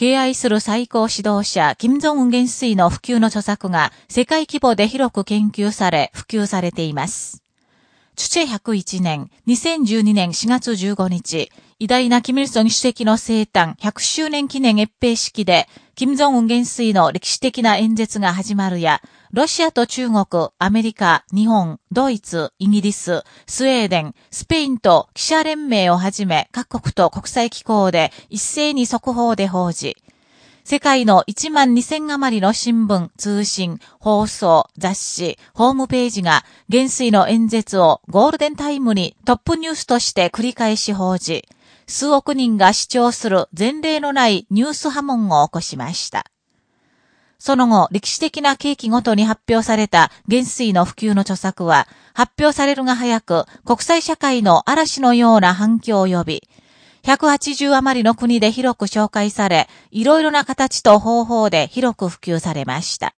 敬愛する最高指導者、金正恩元帥の普及の著作が世界規模で広く研究され、普及されています。チュチェ101年、2012年4月15日、偉大なキム・イルソン主席の生誕100周年記念閲兵式で、金正恩元帥の歴史的な演説が始まるや、ロシアと中国、アメリカ、日本、ドイツ、イギリス、スウェーデン、スペインと記者連盟をはじめ各国と国際機構で一斉に速報で報じ、世界の1万2000余りの新聞、通信、放送、雑誌、ホームページが、元帥の演説をゴールデンタイムにトップニュースとして繰り返し報じ、数億人が視聴する前例のないニュース波紋を起こしました。その後、歴史的な契機ごとに発表された元帥の普及の著作は、発表されるが早く、国際社会の嵐のような反響を呼び、180余りの国で広く紹介され、いろいろな形と方法で広く普及されました。